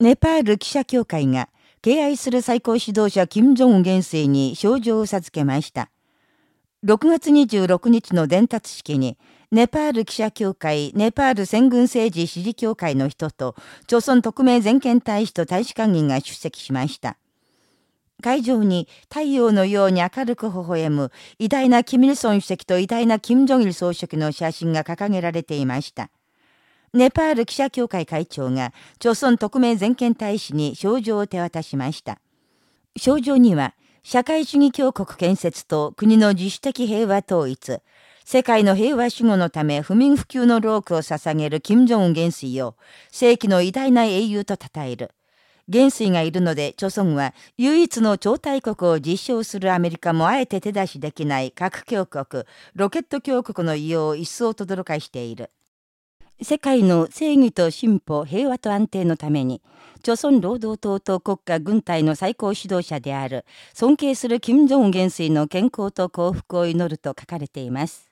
ネパール記者協会が敬愛する最高指導者金正恩元帥に賞状を授けました。6月26日の伝達式に、ネパール記者協会、ネパール戦軍政治支持協会の人と、朝鮮特命全権大使と大使館員が出席しました。会場に太陽のように明るく微笑む偉大なキミルソン主席と偉大なキム・ジョギル総書記の写真が掲げられていました。ネパール記者協会会長が、朝鮮特命全権大使に賞状を手渡しました。賞状には、社会主義強国建設と国の自主的平和統一、世界の平和守護のため不眠不休の労苦を捧げる金正恩元帥を世紀の偉大な英雄と称える。元帥がいるので、朝鮮は唯一の超大国を実証するアメリカもあえて手出しできない核強国、ロケット強国の異様を一層轟かしている。世界の正義と進歩、平和と安定のために、朝鮮労働党と国家軍隊の最高指導者である、尊敬する金正恩元帥の健康と幸福を祈ると書かれています。